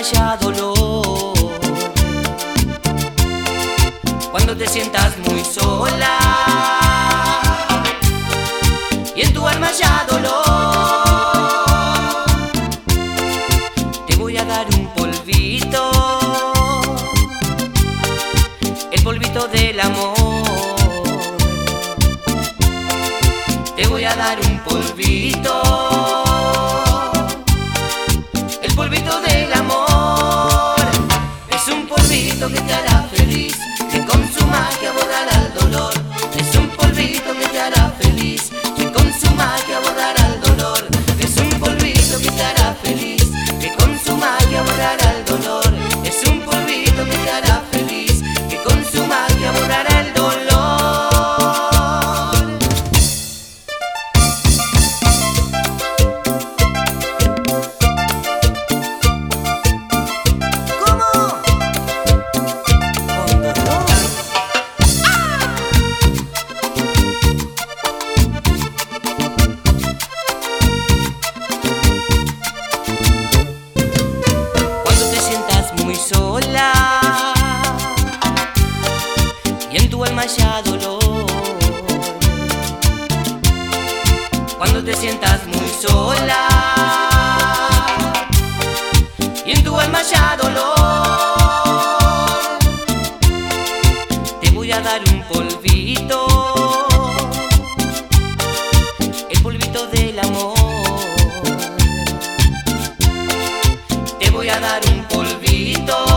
haya dolor, cuando te sientas muy sola y en tu alma haya dolor, te voy a dar un polvito, el polvito del amor. Te voy a dar un polvito sola y en tu alma haya dolor. Cuando te sientas muy sola voy a dar un polvito.